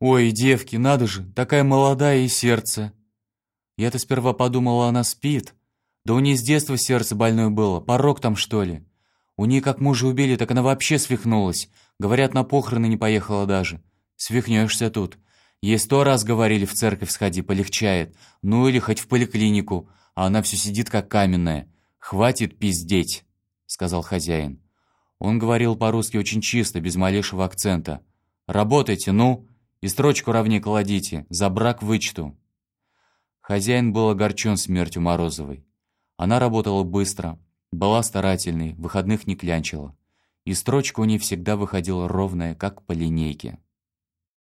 «Ой, девки, надо же, такая молодая и сердце!» Я-то сперва подумала, она спит. Да у ней с детства сердце больное было, порог там, что ли. У ней как мужа убили, так она вообще свихнулась. Говорят, на похороны не поехала даже. Свихнешься тут. Ей сто раз говорили в церковь сходи, полегчает. Ну или хоть в поликлинику. А она все сидит как каменная. Хватит пиздеть, сказал хозяин. Он говорил по-русски очень чисто, без малейшего акцента. «Работайте, ну, и строчку ровнее кладите, за брак вычту». Хозяин был огорчен смертью Морозовой. Она работала быстро, была старательной, выходных не клянчила. И строчка у ней всегда выходила ровная, как по линейке.